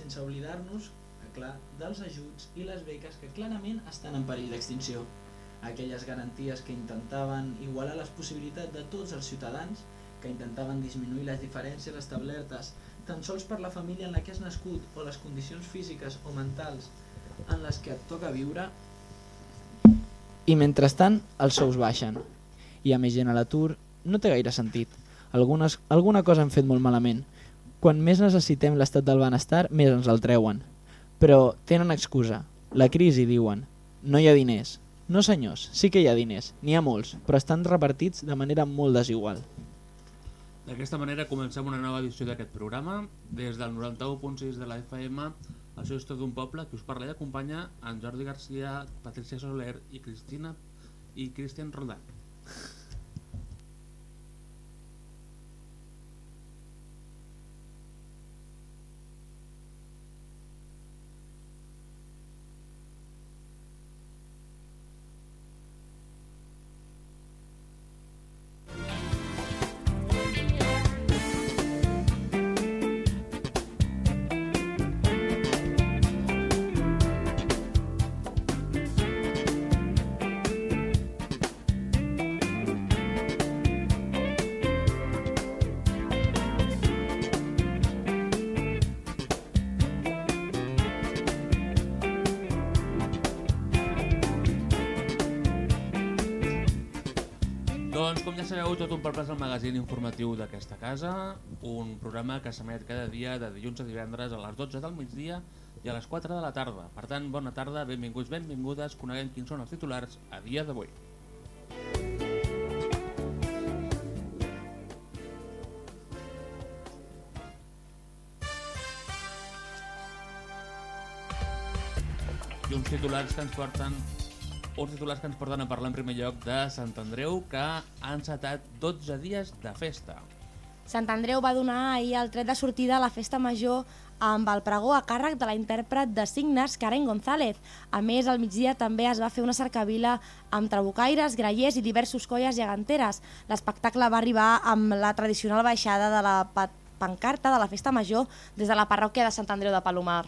sense oblidar-nos, clar, dels ajuts i les beques que clarament estan en perill d'extinció. Aquelles garanties que intentaven igualar les possibilitats de tots els ciutadans, que intentaven disminuir les diferències establertes tan sols per la família en la que has nascut o les condicions físiques o mentals en les que et toca viure i mentrestant els sous baixen. Hi ha més gent a l'atur, no té gaire sentit. Algunes, alguna cosa hem fet molt malament. Quan més necessitem l'estat del benestar, més ens el treuen. Però tenen excusa. La crisi, diuen. No hi ha diners. No senyors, sí que hi ha diners, n'hi ha molts, però estan repartits de manera molt desigual. D'aquesta manera comencem una nova edició d'aquest programa. Des del 91.6 de la FM, això és tot un poble, que us parla i acompanya en Jordi Garcia, Patricia Soler i Cristina i Cristian Roldán. Sabeu, tot un és el magazín informatiu d'aquesta casa, un programa que s'emet cada dia de dilluns a divendres a les 12 del migdia i a les 4 de la tarda. Per tant, bona tarda, benvinguts, benvingudes, coneguem quins són els titulars a dia d'avui. I uns titulars que ens porten uns titulars que ens porten a parlar en primer lloc de Sant Andreu, que ha encetat 12 dies de festa. Sant Andreu va donar ahir el tret de sortida a la festa major amb el pregó a càrrec de la intèrpret de signes Karen González. A més, al migdia també es va fer una cercavila amb trabucaires, grallers i diversos colles geganteres. L'espectacle va arribar amb la tradicional baixada de la pa- pancarta de la festa major des de la parròquia de Sant Andreu de Palomar.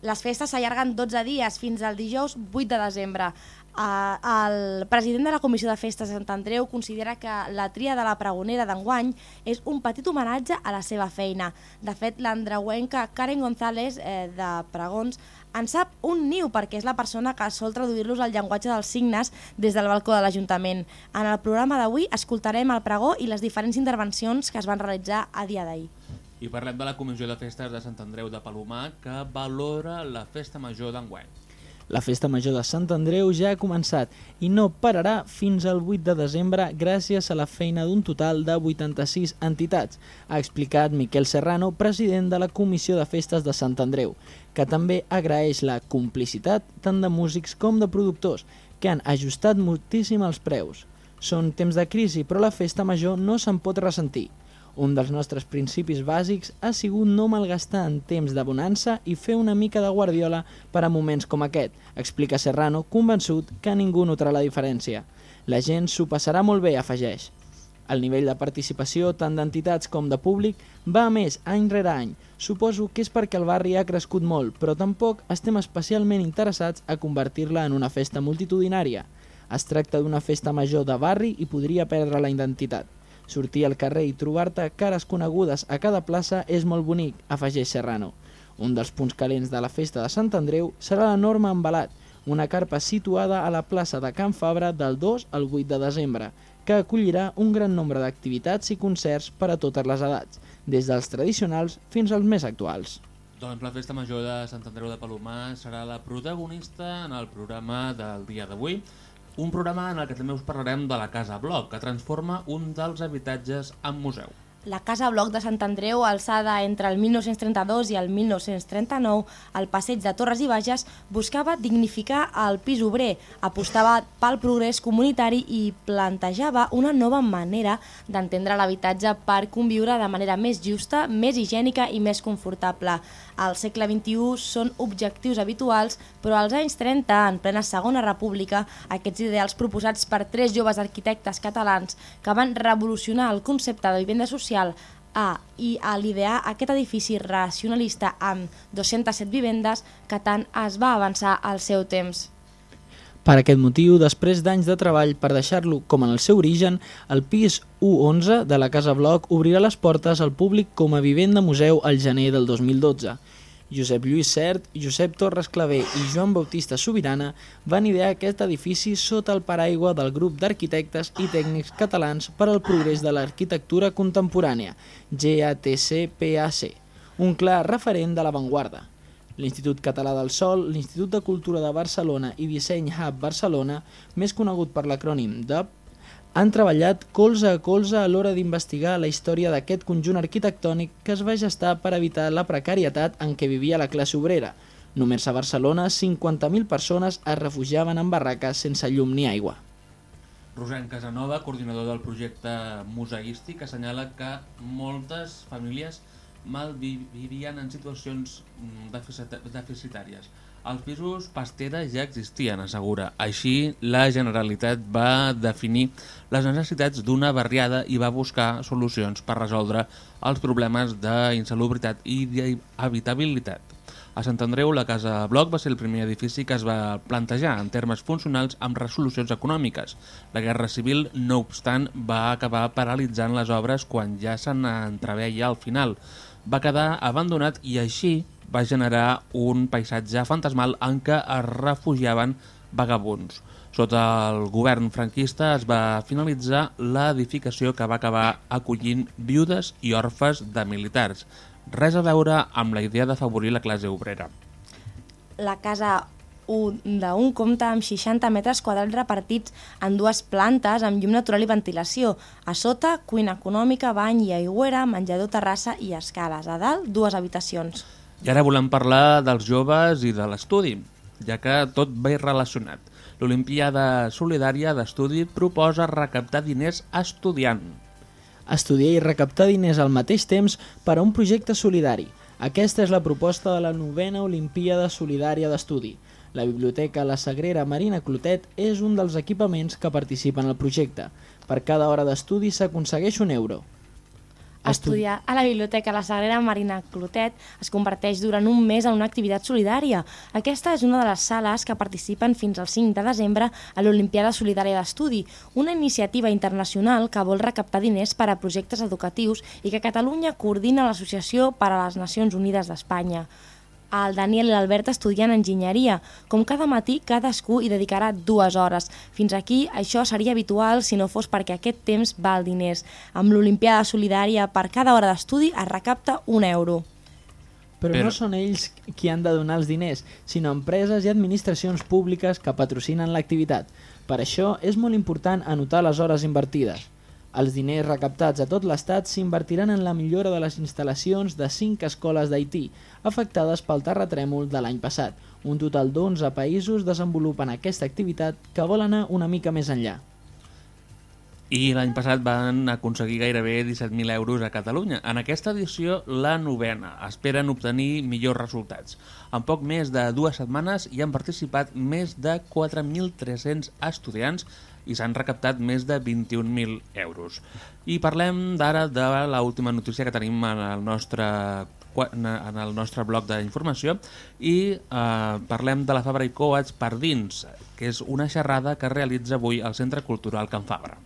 Les festes s'allarguen 12 dies fins al dijous 8 de desembre. Uh, el president de la Comissió de Festes de Sant Andreu considera que la tria de la pregonera d'enguany és un petit homenatge a la seva feina. De fet, l'andreuenca Karen González, eh, de Pregons, en sap un niu perquè és la persona que sol traduir-los al llenguatge dels signes des del balcó de l'Ajuntament. En el programa d'avui escoltarem el pregó i les diferents intervencions que es van realitzar a dia d'ahir. I parlem de la Comissió de Festes de Sant Andreu de Palomar, que valora la festa major d'enguany. La festa major de Sant Andreu ja ha començat i no pararà fins al 8 de desembre gràcies a la feina d'un total de 86 entitats, ha explicat Miquel Serrano, president de la Comissió de Festes de Sant Andreu, que també agraeix la complicitat tant de músics com de productors, que han ajustat moltíssim els preus. Són temps de crisi, però la festa major no se'n pot ressentir. Un dels nostres principis bàsics ha sigut no malgastar en temps de bonança i fer una mica de guardiola per a moments com aquest, explica Serrano, convençut que ningú notarà la diferència. La gent s'ho passarà molt bé, afegeix. El nivell de participació tant d'entitats com de públic va a més any rere any. Suposo que és perquè el barri ha crescut molt, però tampoc estem especialment interessats a convertir-la en una festa multitudinària. Es tracta d'una festa major de barri i podria perdre la identitat. Sortir al carrer i trobar-te cares conegudes a cada plaça és molt bonic, afegeix Serrano. Un dels punts calents de la festa de Sant Andreu serà l'enorme embalat, una carpa situada a la plaça de Can Fabra del 2 al 8 de desembre, que acollirà un gran nombre d'activitats i concerts per a totes les edats, des dels tradicionals fins als més actuals. Doncs la Festa Major de Sant Andreu de Palomar serà la protagonista en el programa del dia d'avui, un programa en el que també us parlarem de la Casa Bloc, que transforma un dels habitatges en museu. La Casa Bloc de Sant Andreu, alçada entre el 1932 i el 1939 al passeig de Torres i Bages, buscava dignificar el pis obrer, apostava pel progrés comunitari i plantejava una nova manera d'entendre l'habitatge per conviure de manera més justa, més higiènica i més confortable. Al segle XXI són objectius habituals, però als anys 30, en plena Segona República, aquests ideals proposats per tres joves arquitectes catalans que van revolucionar el concepte de vivenda social a, i a l'idear aquest edifici racionalista amb 207 vivendes que tant es va avançar al seu temps. Per aquest motiu, després d'anys de treball per deixar-lo com en el seu origen, el pis U11 de la Casa Bloc obrirà les portes al públic com a vivenda museu al gener del 2012. Josep Lluís Cert, Josep Torres Clavé i Joan Bautista Sobirana van idear aquest edifici sota el paraigua del grup d'arquitectes i tècnics catalans per al progrés de l'arquitectura contemporània, GATC-PAC, un clar referent de l'avantguarda. L'Institut Català del Sol, l'Institut de Cultura de Barcelona i Disseny Hub Barcelona, més conegut per l'acrònim DUB, han treballat colze a colze a l'hora d'investigar la història d'aquest conjunt arquitectònic que es va gestar per evitar la precarietat en què vivia la classe obrera. Només a Barcelona, 50.000 persones es refugiaven en barraques sense llum ni aigua. Rosent Casanova, coordinador del projecte museístic, assenyala que moltes famílies malvivien en situacions mm, deficitàries els pisos pastera ja existien, assegura. Així, la Generalitat va definir les necessitats d'una barriada i va buscar solucions per resoldre els problemes d'insalubritat i d'habitabilitat. A Sant Andreu, la Casa Bloc va ser el primer edifici que es va plantejar en termes funcionals amb resolucions econòmiques. La Guerra Civil, no obstant, va acabar paralitzant les obres quan ja se n'entreveia al final. Va quedar abandonat i així va generar un paisatge fantasmal en què es refugiaven vagabunds. Sota el govern franquista es va finalitzar l'edificació que va acabar acollint viudes i orfes de militars. Res a veure amb la idea d'afavorir la classe obrera. La casa d'un compta amb 60 metres quadrats repartits en dues plantes amb llum natural i ventilació. A sota, cuina econòmica, bany i aigüera, menjador, terrassa i escales. A dalt, dues habitacions. I ara volem parlar dels joves i de l'estudi, ja que tot va relacionat. L'Olimpiada Solidària d'Estudi proposa recaptar diners estudiant. Estudiar i recaptar diners al mateix temps per a un projecte solidari. Aquesta és la proposta de la novena Olimpiada Solidària d'Estudi. La Biblioteca La Sagrera Marina Clotet és un dels equipaments que participen al projecte. Per cada hora d'estudi s'aconsegueix un euro. Estudiar a la Biblioteca La Sagrera Marina Clotet es converteix durant un mes en una activitat solidària. Aquesta és una de les sales que participen fins al 5 de desembre a l'Olimpiada Solidària d'Estudi, una iniciativa internacional que vol recaptar diners per a projectes educatius i que Catalunya coordina l'Associació per a les Nacions Unides d'Espanya el Daniel i l'Albert estudien enginyeria. Com cada matí, cadascú hi dedicarà dues hores. Fins aquí, això seria habitual si no fos perquè aquest temps val diners. Amb l'Olimpiada Solidària, per cada hora d'estudi es recapta un euro. Però, Però no són ells qui han de donar els diners, sinó empreses i administracions públiques que patrocinen l'activitat. Per això és molt important anotar les hores invertides. Els diners recaptats a tot l'estat s'invertiran en la millora de les instal·lacions de 5 escoles d'Haití, afectades pel terratrèmol de l'any passat. Un total d'11 països desenvolupen aquesta activitat que vol anar una mica més enllà. I l'any passat van aconseguir gairebé 17.000 euros a Catalunya. En aquesta edició, la novena. Esperen obtenir millors resultats. En poc més de dues setmanes hi han participat més de 4.300 estudiants i s'han recaptat més de 21.000 euros. I parlem d'ara de l'última notícia que tenim en el nostre en el nostre bloc d'informació i eh, parlem de la Fabra i Coats per dins, que és una xerrada que realitza avui el Centre Cultural Can Fabra.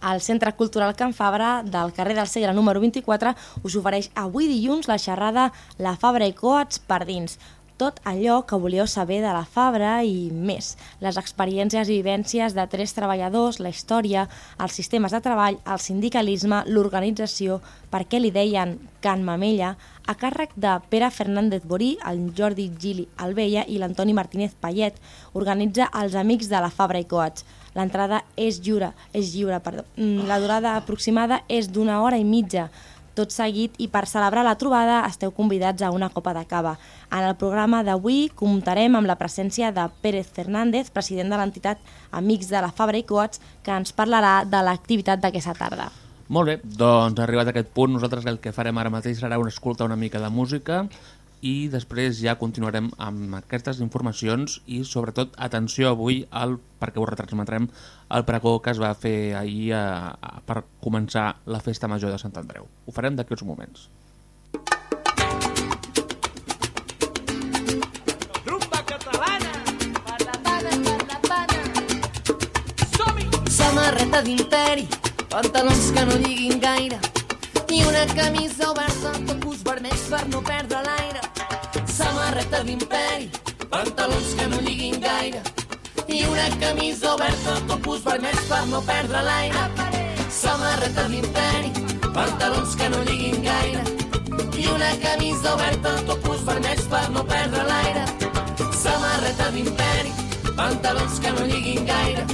El Centre Cultural Can Fabra del carrer del Segre número 24 us ofereix avui dilluns la xerrada La Fabra i Coats per dins, tot allò que volíeu saber de la Fabra i més. Les experiències i vivències de tres treballadors, la història, els sistemes de treball, el sindicalisme, l'organització, per què li deien Can Mamella, a càrrec de Pere Fernández Borí, el Jordi Gili Albeia i l'Antoni Martínez Payet, organitza els Amics de la Fabra i Coats. L'entrada és lliure, és lliure, perdó. Mm, La durada aproximada és d'una hora i mitja tot seguit i per celebrar la trobada esteu convidats a una copa de cava. En el programa d'avui comptarem amb la presència de Pérez Fernández, president de l'entitat Amics de la Fabra i Coats, que ens parlarà de l'activitat d'aquesta tarda. Molt bé, doncs arribat a aquest punt, nosaltres el que farem ara mateix serà una escoltar una mica de música i després ja continuarem amb aquestes informacions i sobretot atenció avui al, perquè ho retransmetrem el pregó que es va fer ahir a, a, per començar la festa major de Sant Andreu. Ho farem d'aquí uns moments. Rumba catalana! Som-hi! Samarreta d'imperi, pantalons que no lliguin gaire i una camisa oberta, topus vermells per no perdre l'aire. Samarreta d'imperi, pantalons que no lliguin gaire i una camisa oberta, topus vermells per no perdre l'aire. Samarreta d'imperi, pantalons que no lliguin gaire i una camisa oberta, topus vermells per no perdre l'aire. Samarreta d'imperi, pantalons que no lliguin gaire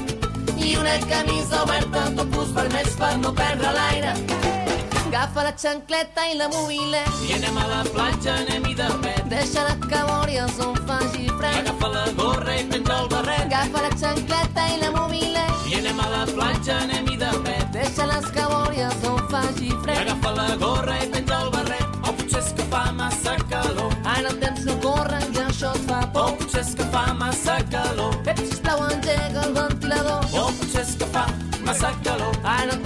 i una camisa oberta, topus vermells per no perdre l'aire. Agafa la xancleta i la mobilet, I anem a la platja, anem-hi de pet. deixa la cabòries on faci fred. Agafa la gorra i penja el barret. Agafa la xancleta i la mobilet, I anem a la platja, anem-hi de pet. deixa les cabòries on faci fred. Agafa la gorra i penja el barret. O potser és que fa massa calor. Ara el temps no corre i això et fa O por. potser és que fa massa calor. Ep, sisplau, engega el ventilador. O potser és que fa massa calor. Ara el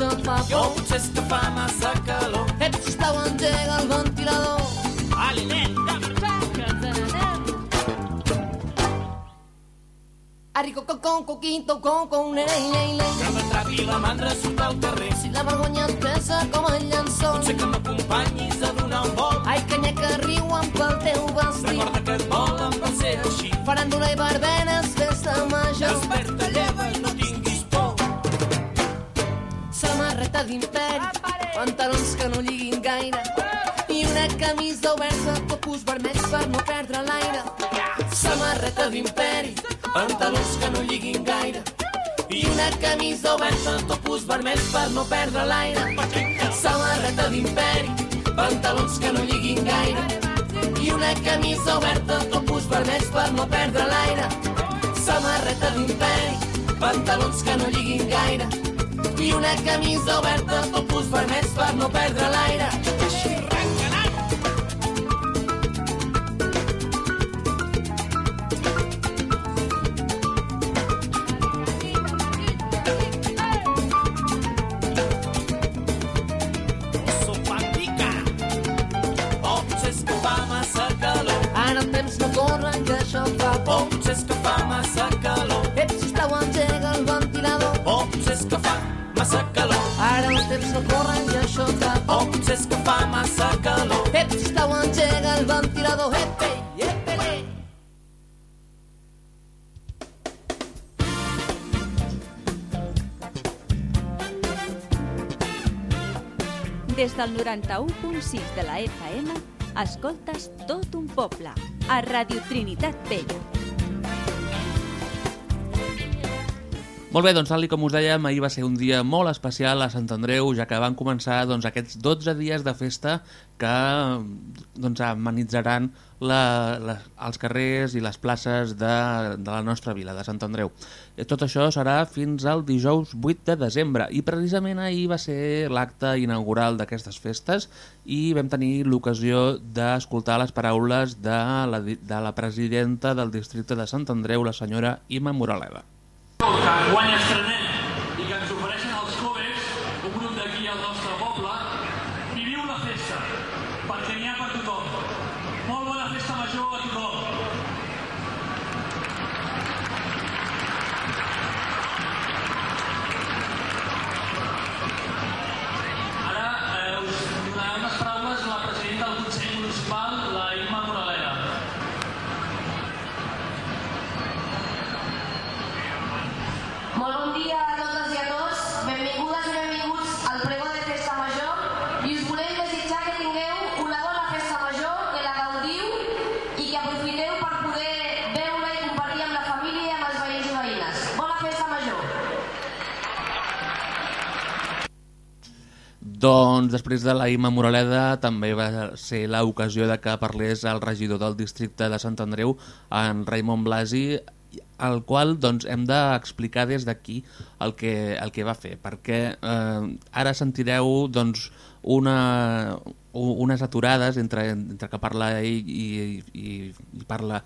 temps no corre i això et fa O por. potser fa massa calor. Ep, sisplau, engega el ventilador. Ali, nen, Arrico con con coquito con con lei lei lei. que m'atrapi la mandra surt al carrer. Si la vergonya et pesa com el llençol. Potser que m'acompanyis a donar un volt. Ai, canya que riuen pel teu vestit. Recorda que et volen per ser així. Faràndula i barbenes, festa major. Desperta, Samarreta d'imperi, pantalons que no lliguin gaire. I una camisa oberta, topus vermells per no perdre l'aire. Samarreta d'imperi, Pantalons que no lliguin gaire. i una camisa oberta, topus vermells per no perdre l'aire. Samarreta d'imperi, pantalons que no lliguin gaire. I una camisa oberta, topus vermells per no perdre l'aire. Samarreta d'imperi, pantalons que no lliguin gaire. I una camisa oberta, topus vermells per no perdre l'aire. Que. Ara el temps no corre i això fa por. potser és que fa massa calor. Temps no corre i això fa O potser és que fa massa calor. Ep, sisplau, engega el ventilador. Ep, ep, ei. Des del 91.6 de la FM, escoltes tot un poble, a Radio Trinitat Vella. Molt bé, doncs tal com us dèiem, ahir va ser un dia molt especial a Sant Andreu, ja que van començar doncs, aquests 12 dies de festa que doncs, amenitzaran la, la, els carrers i les places de, de la nostra vila, de Sant Andreu. Eh, Tot això serà fins al dijous 8 de desembre i precisament ahir va ser l'acte inaugural d'aquestes festes i vam tenir l'ocasió d'escoltar les paraules de la, de la presidenta del districte de Sant Andreu, la senyora Ima Moraleda. Que guany estrenem i que ens ofereixen els covers, un grup d'aquí al nostre poble, i viu la festa, perquè n'hi ha per tothom. Molt bona festa major a tothom. Ara eh, us donarà unes paraules la presidenta del Consell Municipal, la Imma Moraleda. Doncs després de la Ima Moraleda també va ser l'ocasió de que parlés el regidor del districte de Sant Andreu, en Raimon Blasi, el qual doncs, hem d'explicar des d'aquí el, que, el que va fer, perquè eh, ara sentireu doncs, una, unes aturades entre, entre que parla ell i, i, i parla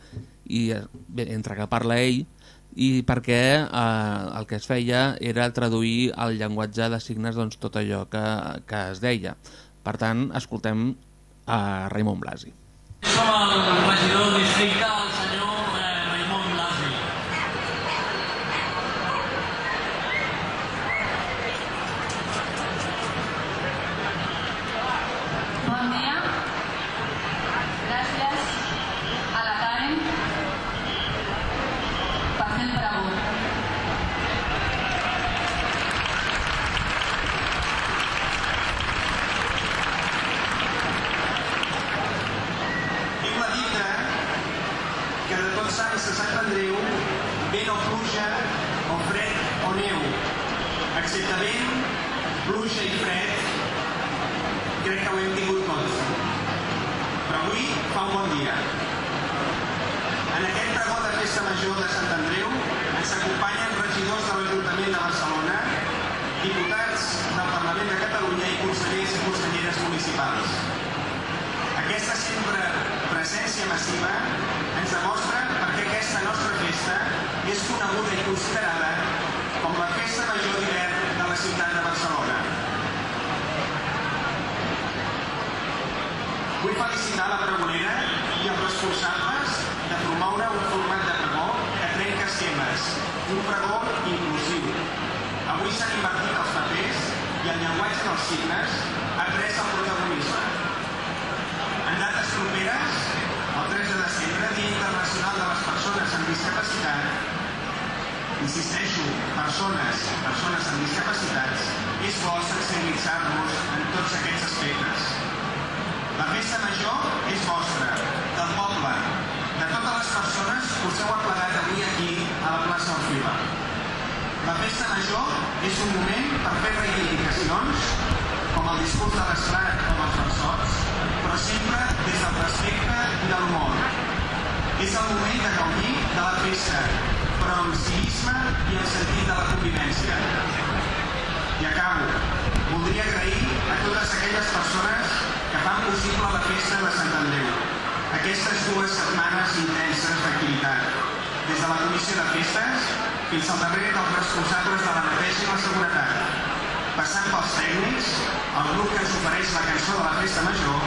i, eh, bé, entre que parla ell i perquè eh, el que es feia era traduir al llenguatge de signes doncs, tot allò que, que es deia. Per tant, escoltem a Raimon Blasi. Som el regidor districte, el senyor eh, Raimon Blasi. Bon dia. Gràcies a la Karen per fer el pregó. Tinc la dita que de tots sants de Sant Andreu vent o pluja o fred o neu. Excepte vent, pluja i fred, crec que ho hem tingut tots. Però avui fa un bon dia. En aquest pregó de festa major de Sant Andreu ens acompanyen regidors de l'Ajuntament de Barcelona, diputats del Parlament de Catalunya i consellers i conselleres municipals. Aquesta sempre presència massiva ens demostra perquè aquesta nostra festa és coneguda i considerada com la festa major d'hivern de la ciutat de Barcelona. Vull felicitar la pregonera i els responsables de promoure un format de pregó que trenca esquemes, un pregó. S'han invertit els papers i el llenguatge dels signes ha pres el protagonisme. En dates properes, el 3 de desembre, Dia Internacional de les Persones amb Discapacitat, insisteixo, persones, persones amb discapacitats, és bo sensibilitzar-nos en tots aquests aspectes. La festa major és vostra, del poble, de totes les persones que us heu aplegat avui aquí a la plaça Orfila. La festa major és un moment per fer reivindicacions, com el discurs de l'esclat o dels versots, però sempre des del respecte i de l'humor. És el moment de gaudir de la festa, però amb civisme i amb sentit de la convivència. I acabo. Voldria agrair a totes aquelles persones que fan possible la festa de Sant Andreu. Aquestes dues setmanes intenses d'activitat. Des de la comissió de festes fins al darrer dels responsables de la neteja i la seguretat. Passant pels tècnics, el grup que ens ofereix la cançó de la festa major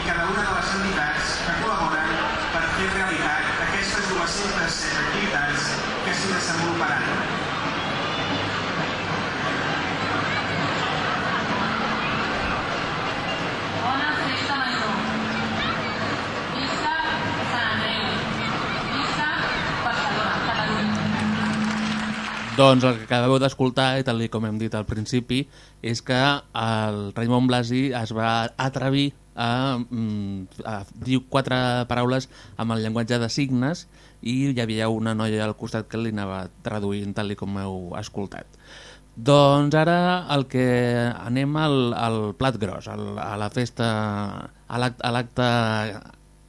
i cada una de les entitats que col·laboren per fer realitat aquestes 207 activitats que s'hi desenvoluparan. Bona festa major. Visca Sant Andreu. Visca Barcelona, Catalunya. Doncs el que acabeu d'escoltar, i tal com hem dit al principi, és que el Raimon Blasi es va atrevir a, mm, a dir quatre paraules amb el llenguatge de signes i hi havia una noia al costat que li anava traduint tal com heu escoltat. Doncs ara el que anem al, al plat gros, al, a la festa, a a l'acte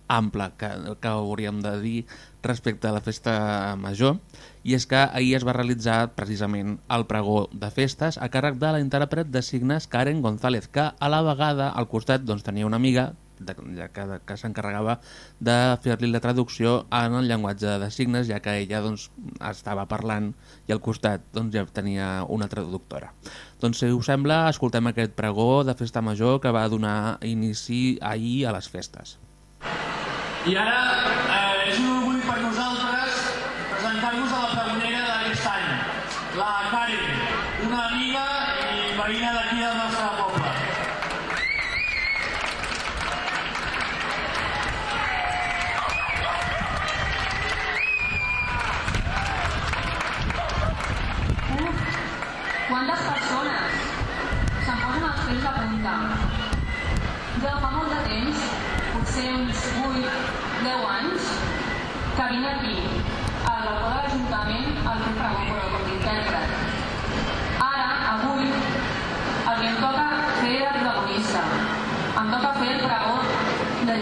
ample que, que hauríem de dir respecte a la festa major i és que ahir es va realitzar precisament el pregó de festes a càrrec de la intèrpret de signes Karen González que a la vegada al costat doncs, tenia una amiga de, ja que, que s'encarregava de fer-li la traducció en el llenguatge de signes ja que ella doncs, estava parlant i al costat doncs, ja tenia una traductora. Doncs si us sembla, escoltem aquest pregó de festa major que va donar inici ahir a les festes. I ara eh, és un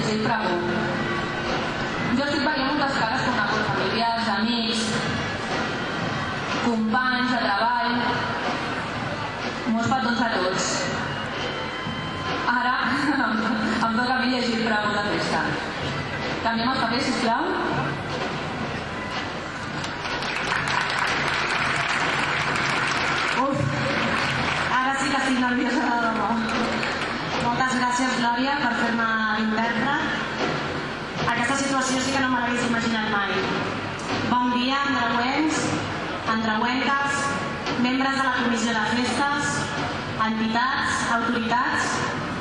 ser el pregó. Jo estic veient moltes cares conegudes, familiars, amics, companys de treball, molts petons a tots. Ara em toca a mi llegir el pregó de festa. Canviem els papers, sisplau. Uf, ara sí que estic nerviosa de debò. Moltes gràcies, Glòria, per fer-me intèrpret. Aquesta situació sí que no me l'hagués imaginat mai. Bon dia, andreuencs, andreuenques, membres de la comissió de festes, entitats, autoritats.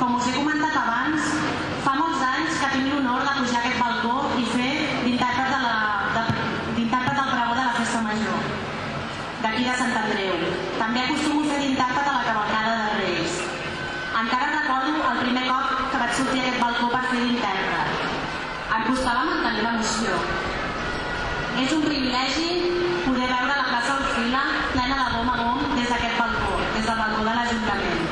Com us he comentat abans, fa molts anys que tinc l'honor de pujar aquest balcó i fer d'intèrpret de la- de- d'intèrpret del pregó de la festa major d'aquí de Sant Andreu. També acostumo a fer d'intèrpret a la cavalcada de Reis. Encara recordo el primer cop que vaig sortir a d'intèrpret. Em costava mantenir l'emoció. És un privilegi poder veure la plaça Orfila plena de gom a gom des d'aquest balcó, des del balcó de l'Ajuntament.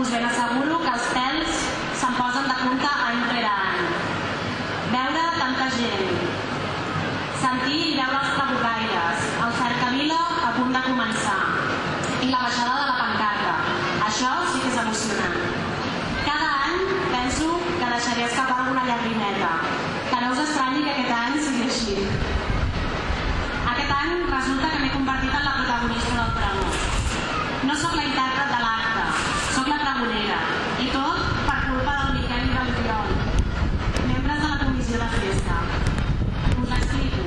Us ben asseguro que els pèls se'n posen de punta any rere any. Veure tanta gent, sentir i veure els trabucaires, el cercavila a punt de començar i la baixada de la pancarta. Això sí que és emocionant. Cada any penso que deixaré escapar alguna llagrimeta, que no us estranyi que aquest any sigui així. Aquest any resulta que m'he convertit en la protagonista del pregó. No sóc la intèrpret de l'acte, sóc la pregonera, i tot per culpa del Miquel i del Oriol, membres de la comissió de festa. Us explico.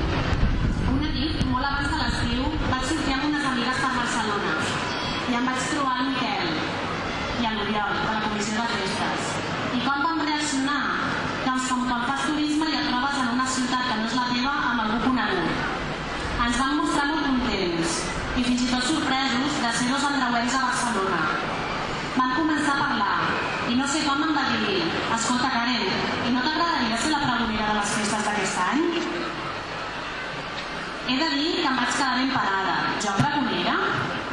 Una nit, molt abans de l'estiu, vaig sortir amb unes amigues per Barcelona i em vaig trobar el Miquel i el l'Oriol, de la comissió de festes. I com vam reaccionar? Doncs com quan fas turisme i et trobes en una ciutat que no és la teva amb algú conegut. Ens vam mostrar molt contents i fins i tot sorpresos de andreuencs a Barcelona. Vam començar a parlar i no sé com em va dir escolta Karen, i no t'agradaria ser la pregonera de les festes d'aquest any? He de dir que em vaig quedar ben parada. Jo pregonera?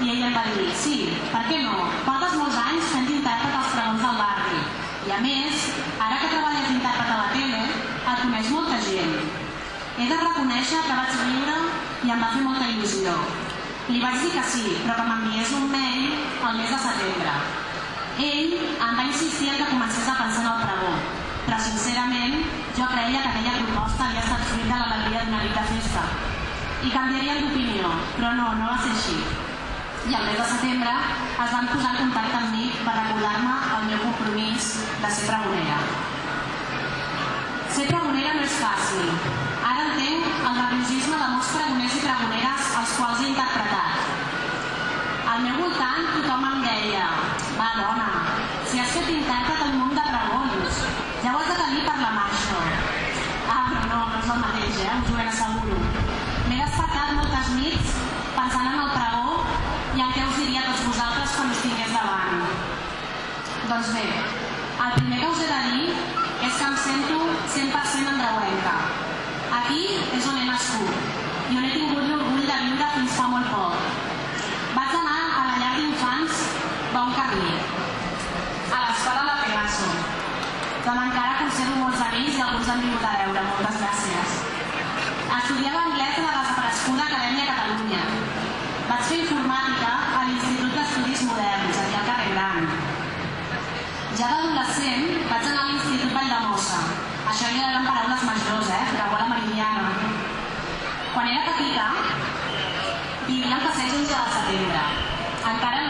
I ella em va dir, sí, per què no? Portes molts anys fent intèrpret als pregons del barri. I a més, ara que treballes d'intèrpret a la tele, et coneix molta gent. He de reconèixer que vaig riure i em va fer molta il·lusió. Li vaig dir que sí, però que m'enviés un mail al mes de setembre. Ell em va insistir en que comencés a pensar en el pregó, però sincerament jo creia que aquella proposta havia estat fruit de l'alegria d'una nit de festa i canviarien d'opinió, però no, no va ser així. I al mes de setembre es van posar en contacte amb mi per recordar-me el meu compromís de ser pregonera. Ser pregonera no és fàcil. Ara entenc el nerviosisme de molts pregoners i pregoneres als quals he interpretat. Voltant tothom em deia va dona, si has fet intèrpret un munt de pregons, ja ho has de tenir per la marxa. Ah, però no, no és el mateix, eh? us ho ben asseguro. M'he despertat moltes nits pensant en el pregó i en què us diria a tots vosaltres quan us tingués davant. Doncs bé, el primer que us he de dir és que em sento 100% andreuenca. Aquí és on he nascut i on he tingut l'orgull de viure fins fa molt poc. La llar d'infants Bon Carlí, a l'escola de Pegaso, d'on encara conservo molts amics i alguns han vingut a veure. Moltes gràcies. Estudiava anglès a la desapareguda Acadèmia Catalunya. Vaig fer informàtica a l'Institut d'Estudis Moderns, aquí al carrer Gran. Ja d'adolescent vaig anar a l'Institut Valldemossa. Això ja eren paraules majors, eh? Creuar la Meridiana. Quan era petita, vivia al passeig 11 de setembre. Encara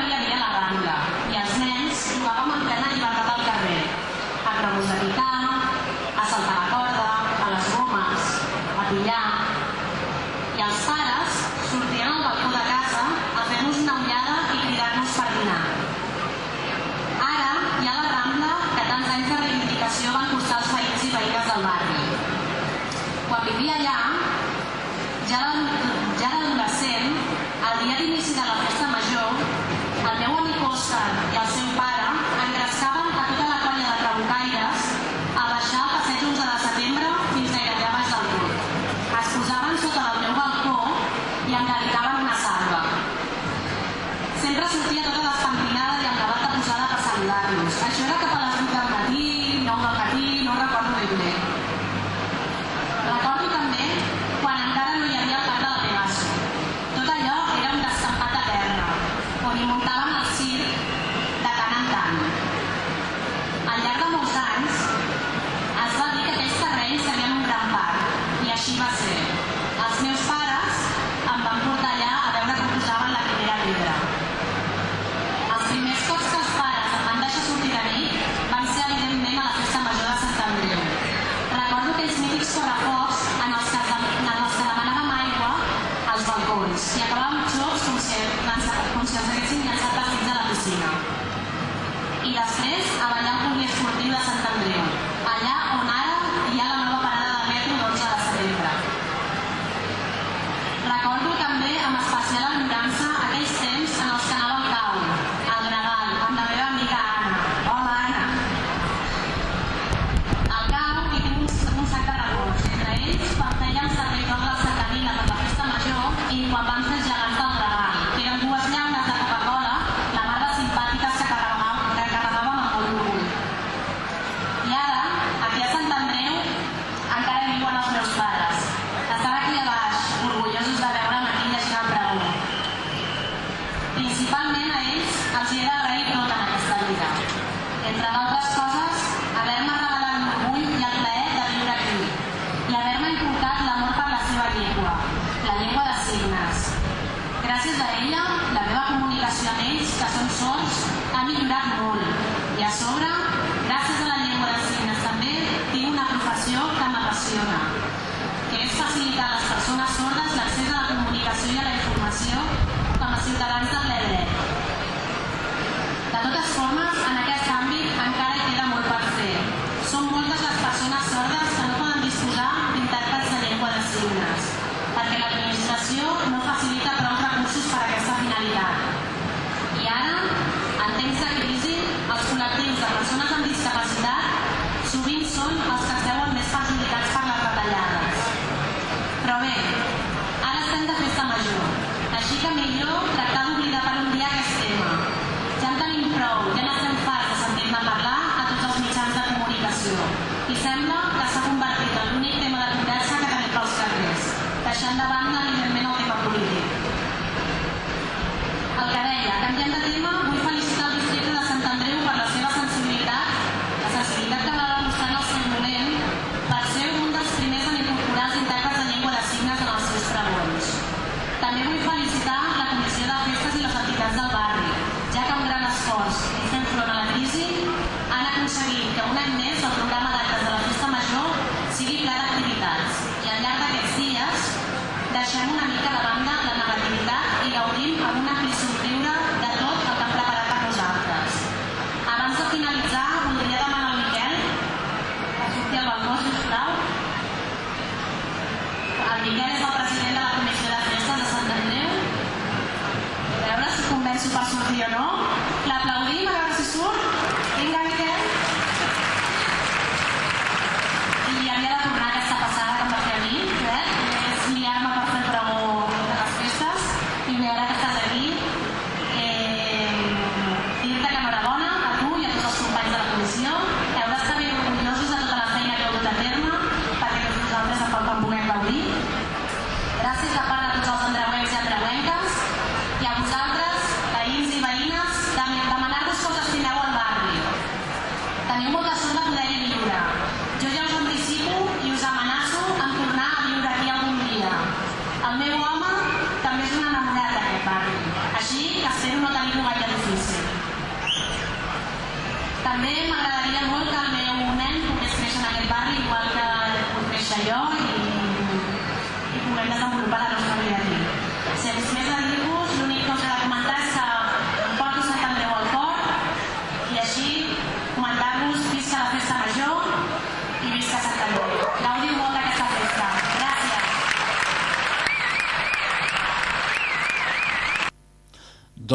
きます。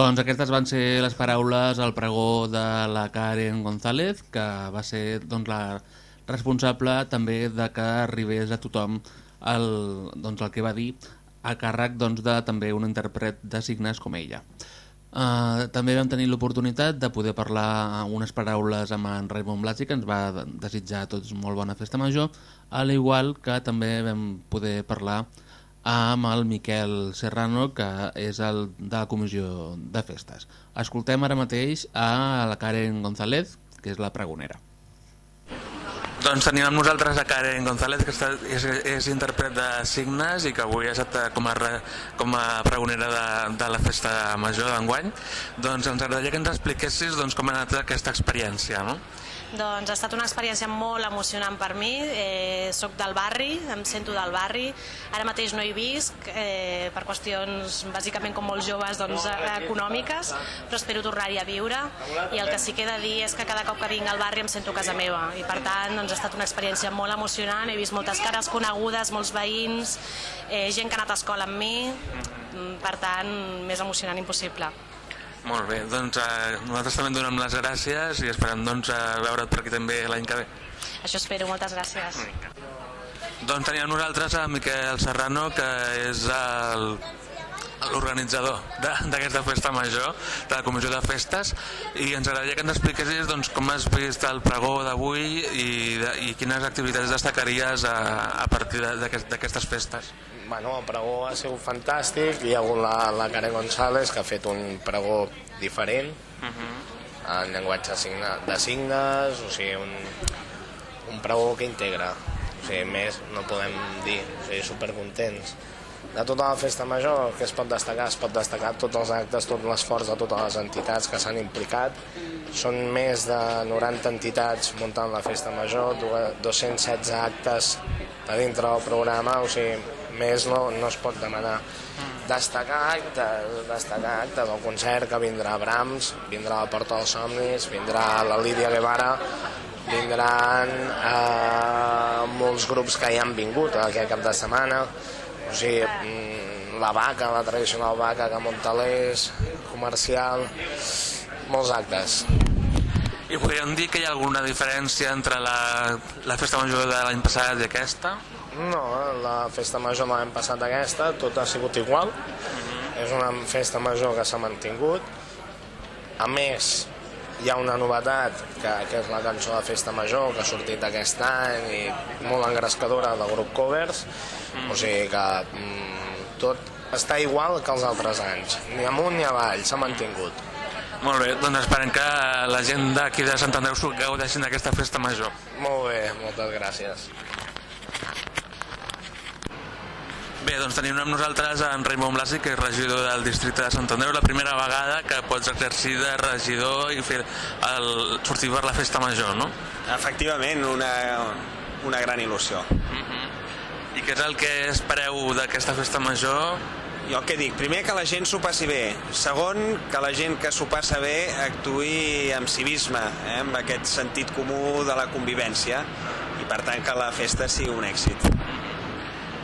Doncs aquestes van ser les paraules al pregó de la Karen González, que va ser doncs, la responsable també de que arribés a tothom el, doncs, el que va dir a càrrec doncs, de també un intèrpret de signes com ella. Uh, també vam tenir l'oportunitat de poder parlar unes paraules amb en Raymond Blasi, que ens va desitjar tots molt bona festa major, a l'igual que també vam poder parlar amb amb el Miquel Serrano, que és el de la Comissió de Festes. Escoltem ara mateix a la Karen González, que és la pregonera. Doncs tenim amb nosaltres a Karen González, que està, és, és intèrpret de signes i que avui ha estat eh, com a, com a pregonera de, de la festa major d'enguany. Doncs ens agradaria que ens expliquessis doncs, com ha anat aquesta experiència, no? Doncs ha estat una experiència molt emocionant per mi. Eh, soc del barri, em sento del barri. Ara mateix no hi visc, eh, per qüestions bàsicament com molts joves doncs, econòmiques, però espero tornar-hi a viure. I el que sí que he de dir és que cada cop que vinc al barri em sento a casa meva. I per tant doncs, ha estat una experiència molt emocionant. He vist moltes cares conegudes, molts veïns, eh, gent que ha anat a escola amb mi. Mm, Per tant, més emocionant impossible. Molt bé, doncs eh, nosaltres també donem les gràcies i esperem doncs, eh, veure't per aquí també l'any que ve. Això espero, moltes gràcies. Doncs tenim amb nosaltres a Miquel Serrano, que és el l'organitzador d'aquesta festa major, de la comissió de festes, i ens agradaria que ens expliquessis doncs, com has vist el pregó d'avui i, i quines activitats destacaries a, a partir d'aquestes festes. Bueno, el pregó ha sigut fantàstic, hi ha hagut la, la Karen González que ha fet un pregó diferent, en llenguatge signa, de signes, o sigui, un, un pregó que integra, o sigui, més no podem dir, o sigui, supercontents. De tota la festa major, que es pot destacar? Es pot destacar tots els actes, tot l'esforç de totes les entitats que s'han implicat. Són més de 90 entitats muntant la festa major, dua- 216 actes a dintre del programa, o sigui, més no, no es pot demanar. Destacar actes, destacar actes, el concert que vindrà Brahms, vindrà la Porta dels Somnis, vindrà la Lídia Guevara, vindran eh, molts grups que hi han vingut aquest cap de setmana, o sigui, mm, la vaca, la tradicional vaca que Montalers, comercial, molts actes. I podríem dir que hi ha alguna diferència entre la, la festa major de l'any passat i aquesta? No, la festa major de l'any passat aquesta, tot ha sigut igual. És una festa major que s'ha mantingut. A més, hi ha una novetat, que, que és la cançó de festa major, que ha sortit aquest any i molt engrescadora del grup Covers. O sigui que mm, tot està igual que els altres anys. Ni amunt ni avall, s'ha mantingut. Molt bé, doncs esperem que la gent d'aquí de Sant Andreu s'ho gaudeixin d'aquesta festa major. Molt bé, moltes gràcies. Bé, doncs tenim amb nosaltres en Raimon Blasi, que és regidor del districte de Sant Andreu, la primera vegada que pots exercir de regidor i fer el, sortir per la festa major, no? Efectivament, una, una gran il·lusió. I què és el que espereu d'aquesta festa major? Jo què dic? Primer, que la gent s'ho passi bé. Segon, que la gent que s'ho passa bé actui amb civisme, eh? amb aquest sentit comú de la convivència i per tant que la festa sigui un èxit.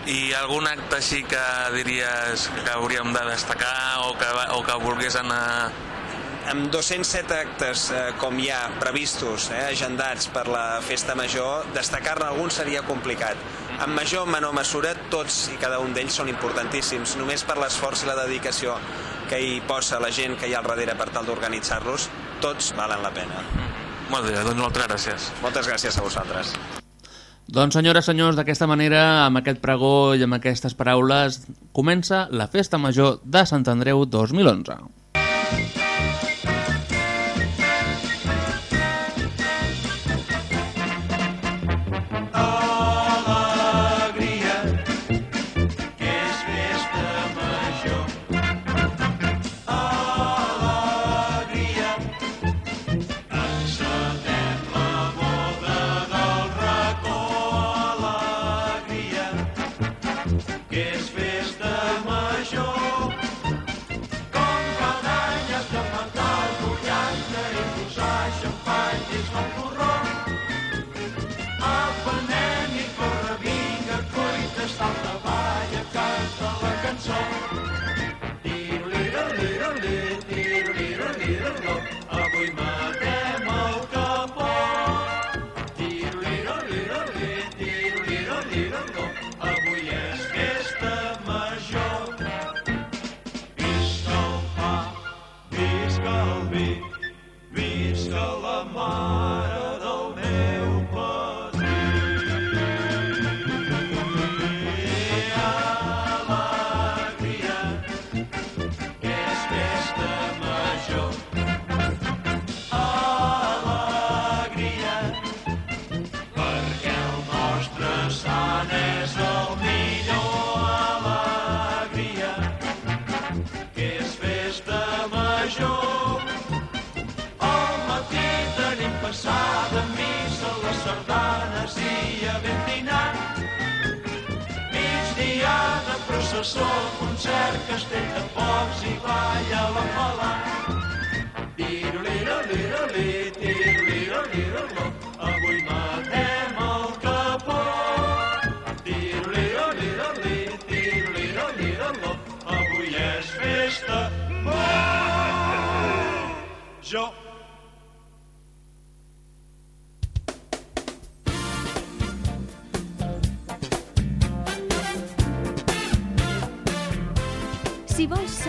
I algun acte així que diries que hauríem de destacar o que, o que volgués anar... Amb 207 actes eh, com hi ha previstos, eh, agendats per la festa major, destacar-ne algun seria complicat. En major o menor mesura, tots i cada un d'ells són importantíssims. Només per l'esforç i la dedicació que hi posa la gent que hi ha al darrere per tal d'organitzar-los, tots valen la pena. Molt bé, doncs moltes gràcies. Moltes gràcies a vosaltres. Doncs senyores, senyors, d'aquesta manera, amb aquest pregó i amb aquestes paraules, comença la Festa Major de Sant Andreu 2011.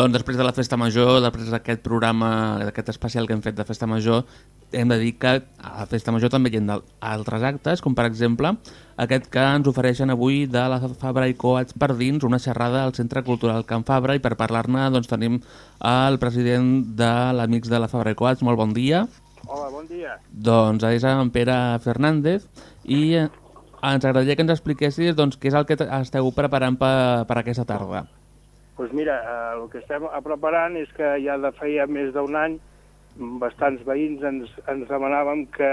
Doncs després de la Festa Major, després d'aquest programa, d'aquest especial que hem fet de Festa Major, hem de dir que a la Festa Major també hi ha altres actes, com per exemple aquest que ens ofereixen avui de la Fabra i Coats per dins, una xerrada al Centre Cultural Can Fabra, i per parlar-ne doncs, tenim el president de l'Amics de la Fabra i Coats. Molt bon dia. Hola, bon dia. Doncs és en Pere Fernández i ens agradaria que ens expliquessis doncs, què és el que esteu preparant per, per aquesta tarda. Doncs pues mira, eh, el que estem preparant és que ja de feia més d'un any bastants veïns ens, ens demanàvem que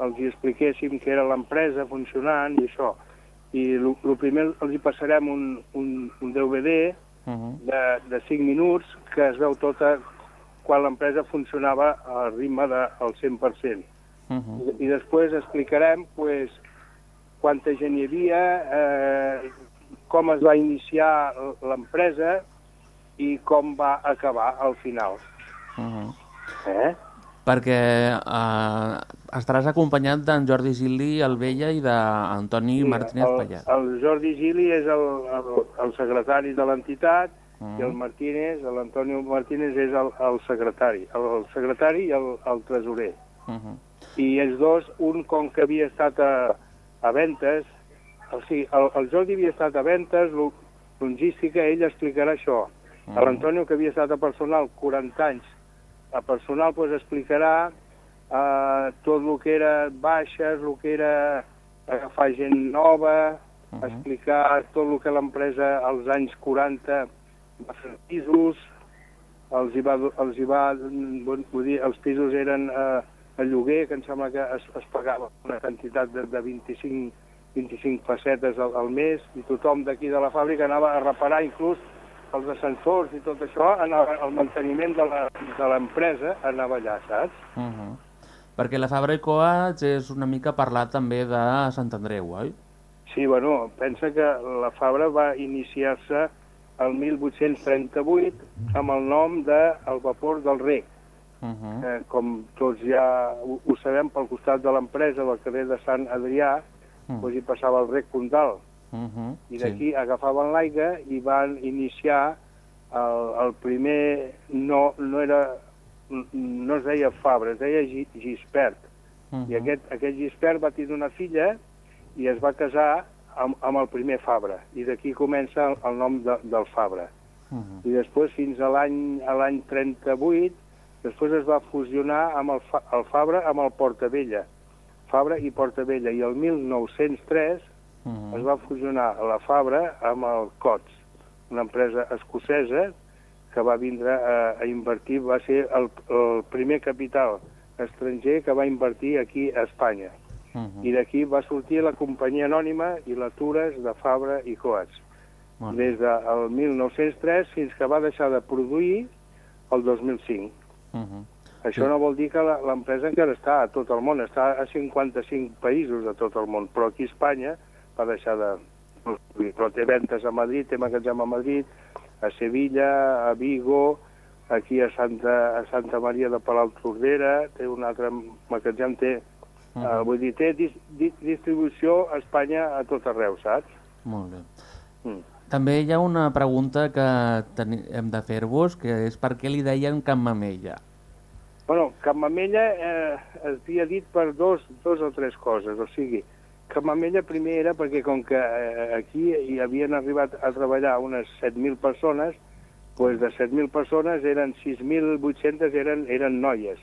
els hi expliquéssim que era l'empresa funcionant i això. I el primer els hi passarem un, un, un DVD Uh -huh. de, de 5 minuts que es veu tota quan l'empresa funcionava al ritme del 100%. Uh -huh. I, I després explicarem pues, quanta gent hi havia, eh, com es va iniciar l'empresa i com va acabar al final. Uh -huh. Eh? Perquè eh, estaràs acompanyat d'en Jordi Gili, el Vella, i d'Antoni Martínez el, Pallat. el Jordi Gili és el, el, el secretari de l'entitat i el Martínez, l'Antonio Martínez és el, el secretari, el, el secretari i el, el tresorer. Uh -huh. I ells dos, un com que havia estat a, a ventes, o sigui, el, el Jordi havia estat a ventes, lo- logística, ell explicarà això. Mm. L'Antonio, que havia estat a personal 40 anys, a personal pues, explicarà eh, tot el que era baixes, el que era agafar gent nova, Mhm. explicar tot el que l'empresa als anys 40 va fer pisos, els hi va, els hi va vull dir, els pisos eren eh, a lloguer, que em sembla que es, es pagava una quantitat de, de 25, 25 pessetes al, al mes, i tothom d'aquí de la fàbrica anava a reparar inclús els ascensors i tot això, anava, el manteniment de l'empresa anava allà, saps? Uh -huh. Perquè la Fabra i Coats és una mica parlar també de Sant Andreu, oi? Sí, bueno, pensa que la Fabra va iniciar-se el 1838 amb el nom de El Vapor del Rec. Uh -huh. Eh, com tots ja ho, ho sabem, pel costat de l'empresa, del carrer de Sant Adrià, Mm. doncs hi passava el rec Condal. Uh -huh. I d'aquí agafaven l'aigua i van iniciar el, el primer... No, no era... No es deia Fabra, es deia Gi- Gispert. Uh I aquest, aquest Gispert va tenir una filla i es va casar amb, amb el primer Fabra. I d'aquí comença el, el nom de, del Fabra. Uh -huh. I després, fins a l'any a l'any 38, després es va fusionar amb el, Fa, el Fabra amb el Portavella. Fabra i Portavella. I el 1903 Uh -huh. es va fusionar la Fabra amb el Cots, una empresa escocesa que va vindre a, a invertir, va ser el, el primer capital estranger que va invertir aquí a Espanya. Uh -huh. I d'aquí va sortir la companyia anònima i la Tures de Fabra i Coats. Molt bé. Des del 1903 fins que va deixar de produir el 2005. Uh -huh. Això no vol dir que l'empresa encara està a tot el món, està a 55 països de tot el món, però aquí a Espanya va deixar de... Però té ventes a Madrid, té magatzem a Madrid, a Sevilla, a Vigo, aquí a Santa, a Santa Maria de Palau Tordera, té un altre magatzem, té... Uh Mhm. -huh. vull dir, té dis, di, distribució a Espanya a tot arreu, saps? Molt bé. Mm. També hi ha una pregunta que hem de fer-vos, que és per què li deien Can Mamella? Bueno, Can Mamella eh, es havia dit per dos, dos o tres coses, o sigui, Can Mamella primer era perquè com que eh, aquí hi havien arribat a treballar unes 7.000 persones, doncs de 7.000 persones eren 6.800 eren, eren noies.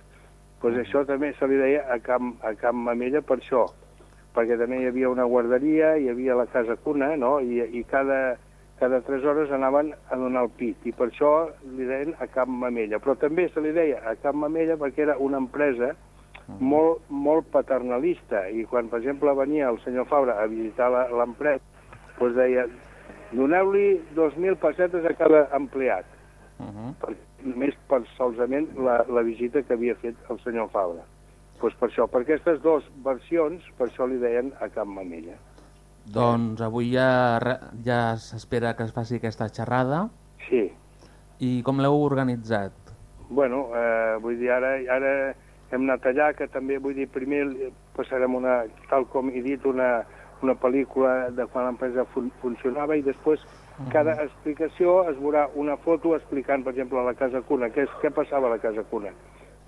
Doncs això també se li deia a Can, a Can Mamella per això, perquè també hi havia una guarderia, hi havia la casa cuna, no? I, i cada, cada 3 hores anaven a donar el pit, i per això li deien a Camp Mamella. Però també se li deia a Camp Mamella perquè era una empresa molt, molt paternalista, i quan, per exemple, venia el senyor Fabra a visitar la- l'empresa, doncs deia, doneu-li 2.000 pessetes a cada empleat, Uh -huh. per, només per solament la, la visita que havia fet el senyor Fabra. Doncs per això, per aquestes dues versions, per això li deien a Camp Mamella. Doncs avui ja, ja s'espera que es faci aquesta xerrada. Sí. I com l'heu organitzat? Bueno, eh, vull dir, ara, ara hem anat allà, que també, vull dir, primer passarem una, tal com he dit, una, una pel·lícula de quan l'empresa fun funcionava i després cada explicació es veurà una foto explicant, per exemple, a la Casa Cuna, què, és, què passava a la Casa Cuna.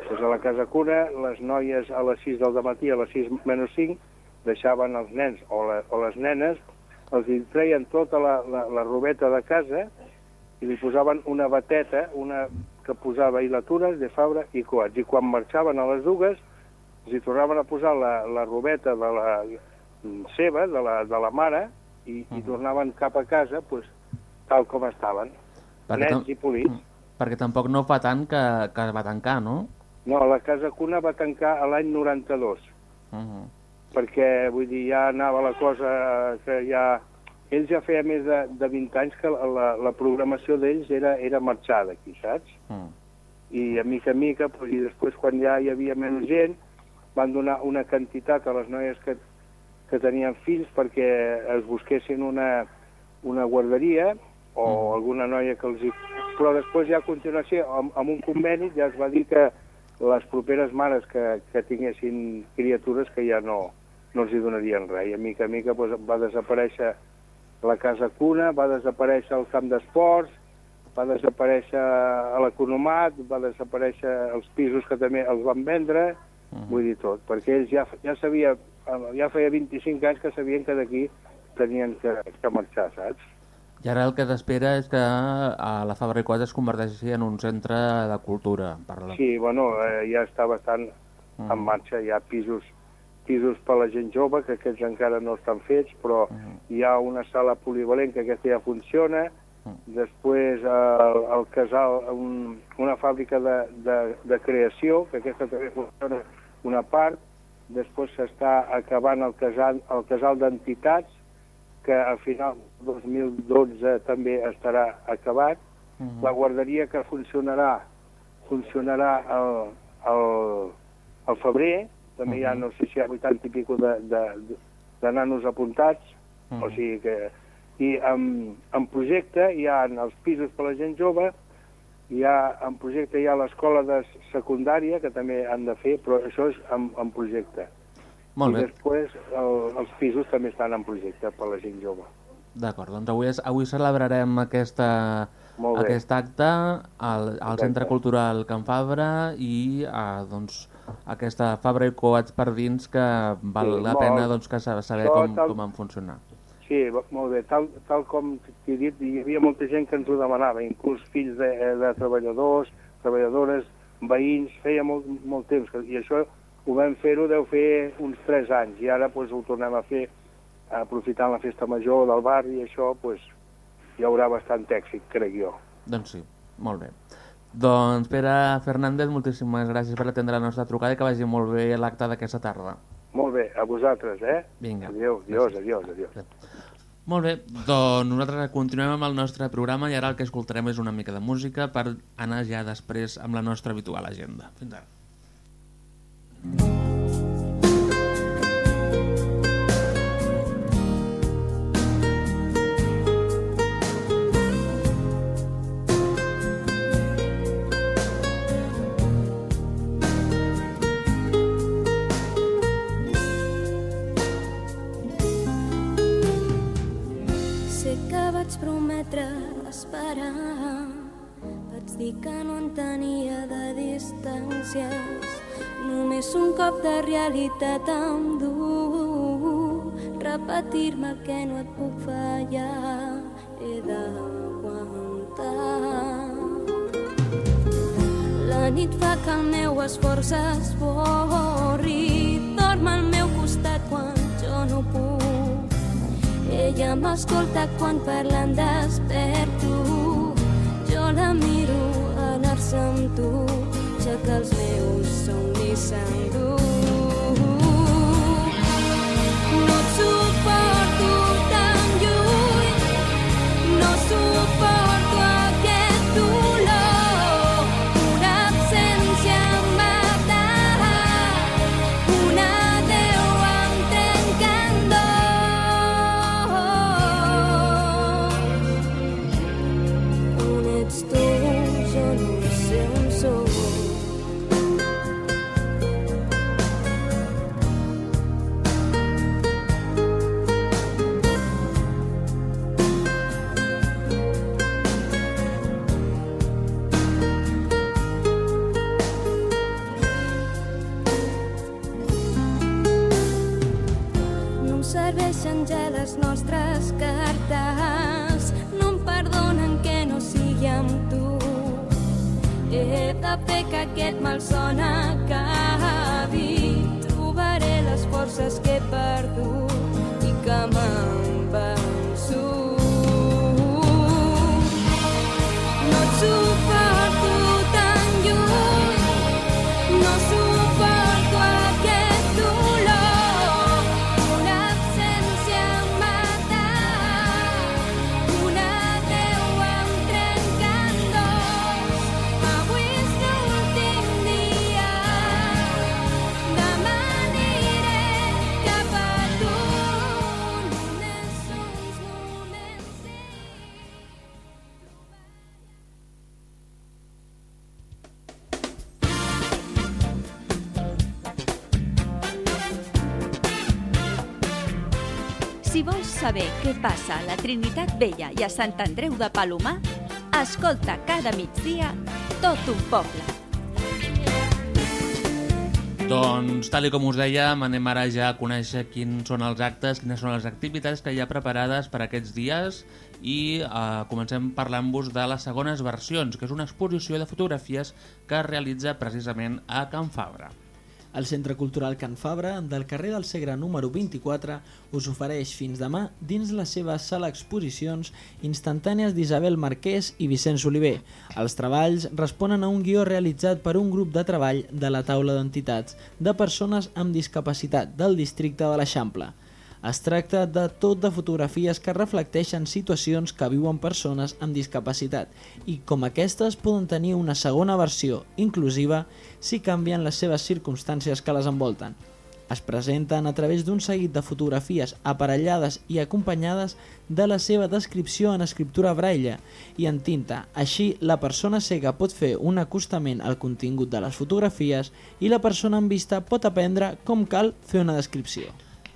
Doncs a la Casa Cuna, les noies a les 6 del matí, a les 6 menys 5, deixaven els nens o, la, o les nenes, els hi treien tota la, la, la robeta de casa i li posaven una bateta, una que posava hilatures de Fabra i Coats. I quan marxaven a les dues, els hi tornaven a posar la, la robeta de la seva, de la, de la mare, i, i tornaven cap a casa pues, tal com estaven, Perquè nets i polits. Perquè tampoc no fa tant que, que va tancar, no? No, la Casa Cuna va tancar a l'any 92, Uh -huh. Perquè, vull dir, ja anava la cosa que ja... Ells ja feia més de, de 20 anys que la, la, programació d'ells era, era marxar d'aquí, saps? Mm. i a mica en mica, pues, i després quan ja hi havia menys gent, van donar una quantitat a les noies que, que tenien fills perquè es busquessin una, una guarderia o alguna noia que els hi... Però després ja a continuació, amb, amb un conveni, ja es va dir que les properes mares que, que tinguessin criatures que ja no, no els hi donarien res. I a mica en mica pues, va desaparèixer la casa cuna, va desaparèixer el camp d'esports, va desaparèixer l'economat, va desaparèixer els pisos que també els van vendre, vull dir tot, perquè ells ja, ja sabia, ja feia 25 anys que sabien que d'aquí tenien que, que marxar, saps? I ara el que s'espera és que a la Fabra i Quadra es converteixi en un centre de cultura. Per la... Sí, bueno, eh, ja està bastant en marxa, hi ha pisos pisos per a la gent jove, que aquests encara no estan fets, però hi ha una sala polivalent que aquesta ja funciona, després el, el casal, un, una fàbrica de, de, de creació, que aquesta també funciona una part, després s'està acabant el casal, el casal d'entitats, que al final del 2012 també estarà acabat, la guarderia que funcionarà funcionarà al, al, al febrer, també hi ha, no sé si hi ha 80 i pico de, de, de, de nanos apuntats, o sigui que... I en, en projecte hi ha els pisos per a la gent jove, hi ha, en projecte hi ha l'escola de secundària, que també han de fer, però això és en, en projecte. Molt I bé, després el, els pisos també estan en projecte per a la gent jove. d'acord. Doncs avui, és- avui celebrarem aquesta, aquest acte al, al Centre Cultural Can Fabra i eh, doncs, aquesta Fabra i Coats per dins que val Sí, la molt. pena doncs, que sa- saber Això com, tal- com van funcionar. Sí, molt bé. Tal, tal com t'he dit, hi havia molta gent que ens ho demanava, inclús fills de, de treballadors, treballadores, veïns, feia molt, molt temps. Que, I això ho vam fer-ho, deu fer uns 3 anys, i ara pues, ho tornem a fer aprofitant la festa major del barri, i això pues, hi haurà bastant èxit, crec jo. Doncs sí, molt bé. Doncs Pere Fernández, moltíssimes gràcies per atendre la nostra trucada i que vagi molt bé l'acte d'aquesta tarda. Molt bé, a vosaltres, eh? Vinga. Adéu, adiós, adiós, adiós. Molt bé, doncs nosaltres continuem amb el nostre programa i ara el que escoltarem és una mica de música per anar ja després amb la nostra habitual agenda. Fins ara. Sé circumstàncies. Només un cop de realitat em du repetir-me que no et puc fallar. He d'aguantar. La nit fa que el meu esforç esborri. Dorm al meu costat quan jo no puc. Ella m'escolta quan parlen desperto. La miro anar-se amb tu, ja que els meus somnis s'endú. No et suporto tan lluny, no suporto què passa a la Trinitat Vella i a Sant Andreu de Palomar, escolta cada migdia tot un poble. Doncs, tal com us dèiem, anem ara ja a conèixer quins són els actes, quines són les activitats que hi ha preparades per aquests dies i eh, comencem parlant-vos de les segones versions, que és una exposició de fotografies que es realitza precisament a Can Fabra. El Centre Cultural Can Fabra, del carrer del Segre número 24, us ofereix fins demà, dins la seva sala exposicions, instantànies d'Isabel Marquès i Vicenç Oliver. Els treballs responen a un guió realitzat per un grup de treball de la taula d'entitats de persones amb discapacitat del districte de l'Eixample. Es tracta de tot de fotografies que reflecteixen situacions que viuen persones amb discapacitat i com aquestes poden tenir una segona versió inclusiva si canvien les seves circumstàncies que les envolten. Es presenten a través d'un seguit de fotografies aparellades i acompanyades de la seva descripció en escriptura braille i en tinta. Així, la persona cega pot fer un acostament al contingut de les fotografies i la persona amb vista pot aprendre com cal fer una descripció.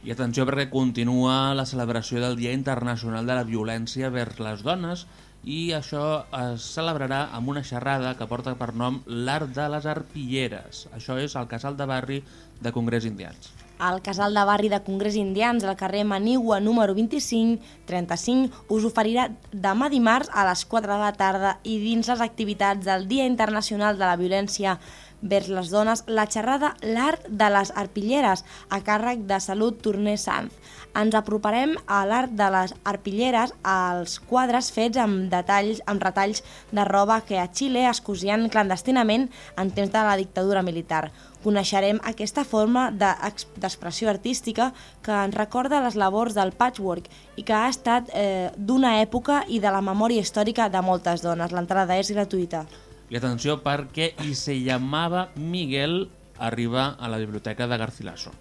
I atenció perquè continua la celebració del Dia Internacional de la Violència vers les Dones i això es celebrarà amb una xerrada que porta per nom l'art de les arpilleres. Això és al casal de barri de Congrés Indians. Al casal de barri de Congrés Indians, al carrer Manigua número 25, 35, us oferirà demà dimarts a les 4 de la tarda i dins les activitats del Dia Internacional de la Violència vers les dones la xerrada L'art de les arpilleres a càrrec de Salut Torner Sanz. Ens aproparem a l'art de les arpilleres als quadres fets amb detalls amb retalls de roba que a Xile es cosien clandestinament en temps de la dictadura militar. Coneixerem aquesta forma d'ex- d'expressió artística que ens recorda les labors del patchwork i que ha estat eh, d'una època i de la memòria històrica de moltes dones. L'entrada és gratuïta. I atenció perquè i se llamava Miguel arriba a la biblioteca de Garcilaso.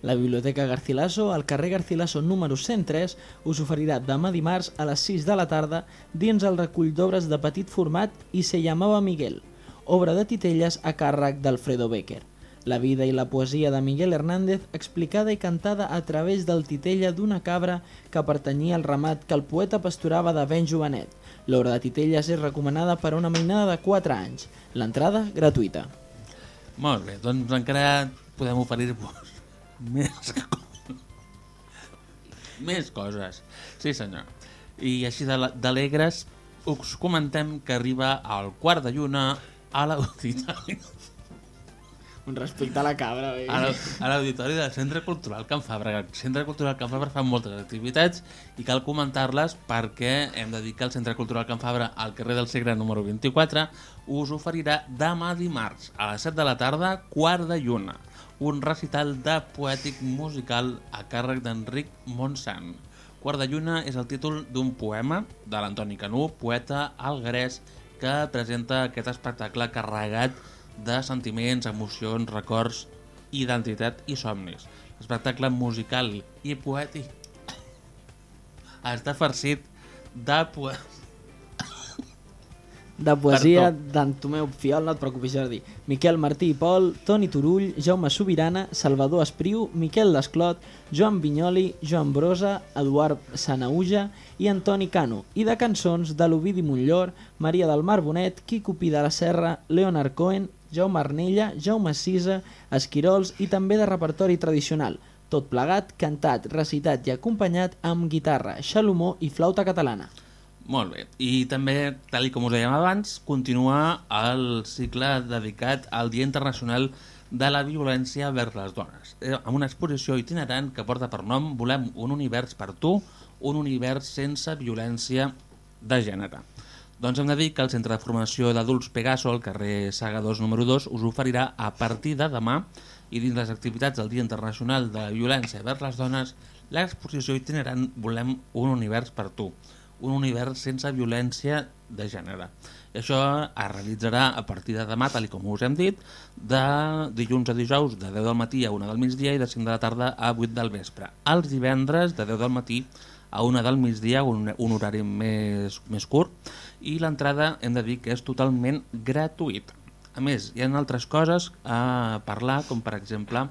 La Biblioteca Garcilaso, al carrer Garcilaso número 103, us oferirà demà dimarts a les 6 de la tarda dins el recull d'obres de petit format i se llamava Miguel, obra de titelles a càrrec d'Alfredo Becker. La vida i la poesia de Miguel Hernández explicada i cantada a través del titella d'una cabra que pertanyia al ramat que el poeta pasturava de ben jovenet. L'obra de titelles és recomanada per a una mainada de 4 anys. L'entrada, gratuïta. Molt bé, doncs encara podem oferir-vos més, més coses. Sí, senyor. I així d'alegres us comentem que arriba al quart de lluna a l'auditori Un respecte a la cabra, bé. a l'au- a l'auditori del Centre Cultural Can Fabra. El Centre Cultural Can Fabra fa moltes activitats i cal comentar-les perquè hem de dir que el Centre Cultural Can Fabra al carrer del Segre número 24 us oferirà demà dimarts a les 7 de la tarda, quart de lluna, un recital de poètic musical a càrrec d'Enric Montsant. Quart de lluna és el títol d'un poema de l'Antoni Canú, poeta alguerès, que presenta aquest espectacle carregat de sentiments, emocions, records, identitat i somnis. L'espectacle musical i poètic està farcit de poesia De poesia d'en Tomeu Fiol, no et preocupis, Jordi. Miquel Martí i Pol, Toni Turull, Jaume Sobirana, Salvador Espriu, Miquel Desclot, Joan Vinyoli, Joan Brosa, Eduard Sanauja i Antoni Cano. I de cançons de l'Ovidi Montllor, Maria del Mar Bonet, Quico Pi de la Serra, Leonard Cohen, Jaume Arnella, Jaume Sisa, Esquirols i també de repertori tradicional. Tot plegat, cantat, recitat i acompanyat amb guitarra, xalomó i flauta catalana. Molt bé. I també, tal com us dèiem abans, continua el cicle dedicat al Dia Internacional de la Violència vers les Dones, eh, amb una exposició itinerant que porta per nom Volem un univers per tu, un univers sense violència de gènere. Doncs hem de dir que el Centre de Formació d'Adults Pegaso, al carrer Saga 2, número 2, us oferirà a partir de demà i dins les activitats del Dia Internacional de la Violència vers les Dones l'exposició itinerant Volem un univers per tu, un univers sense violència de gènere. I això es realitzarà a partir de demà, tal com us hem dit, de dilluns a dijous de 10 del matí a 1 del migdia i de 5 de la tarda a 8 del vespre. Els divendres de 10 del matí a 1 del migdia, un, un horari més, més curt, i l'entrada hem de dir que és totalment gratuït. A més, hi ha altres coses a parlar, com per exemple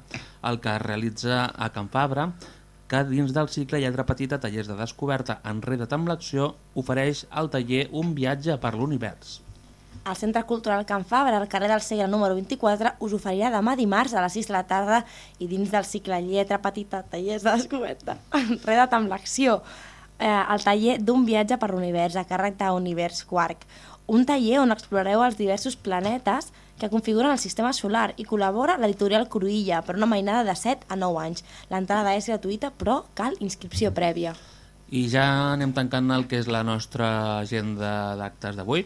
el que es realitza a Can Fabra, que dins del cicle Lletra Petita Tallers de Descoberta Enreda't amb l'acció ofereix al taller un viatge per l'univers. El Centre Cultural Can Fabra, al carrer del Segre número 24, us oferirà demà dimarts a les 6 de la tarda i dins del cicle Lletra Petita Tallers de Descoberta Enreda't amb l'acció eh, el taller d'un viatge per l'univers a càrrec d'Univers Quark, un taller on explorareu els diversos planetes que configuren el sistema solar i col·labora l'editorial Cruïlla per una mainada de 7 a 9 anys. L'entrada és gratuïta, però cal inscripció prèvia. I ja anem tancant el que és la nostra agenda d'actes d'avui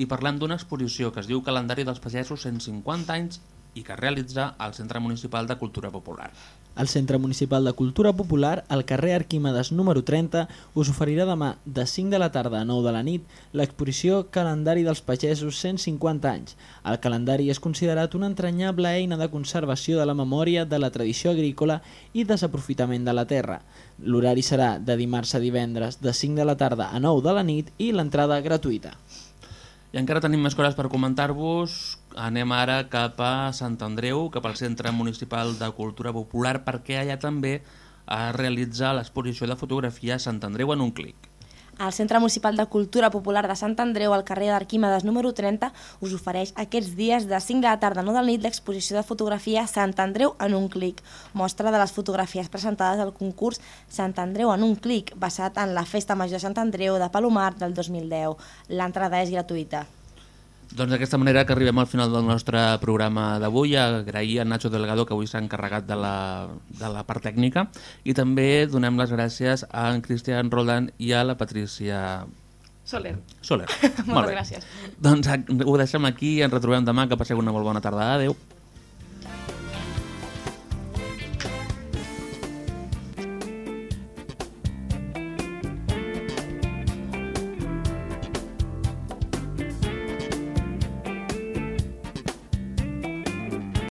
i parlem d'una exposició que es diu Calendari dels Pagesos 150 anys i que es realitza al Centre Municipal de Cultura Popular. El Centre Municipal de Cultura Popular, al carrer Arquímedes número 30, us oferirà demà de 5 de la tarda a 9 de la nit l'exposició Calendari dels Pagesos 150 anys. El calendari és considerat una entranyable eina de conservació de la memòria de la tradició agrícola i desaprofitament de la terra. L'horari serà de dimarts a divendres de 5 de la tarda a 9 de la nit i l'entrada gratuïta. I encara tenim més coses per comentar-vos. Anem ara cap a Sant Andreu, cap al Centre Municipal de Cultura Popular, perquè allà també es realitza l'exposició de fotografia Sant Andreu en un clic. El Centre Municipal de Cultura Popular de Sant Andreu, al carrer d'Arquímedes número 30, us ofereix aquests dies de 5 de la tarda a 9 de la nit l'exposició de fotografia Sant Andreu en un clic, mostra de les fotografies presentades al concurs Sant Andreu en un clic, basat en la Festa Major de Sant Andreu de Palomar del 2010. L'entrada és gratuïta. Doncs d'aquesta manera que arribem al final del nostre programa d'avui, agrair a Nacho Delgado que avui s'ha encarregat de la, de la part tècnica i també donem les gràcies a en Cristian Roland i a la Patricia Soler. Soler. Moltes Molt gràcies. Doncs ho deixem aquí i ens retrobem demà, que passeu una molt bona tarda. Adéu.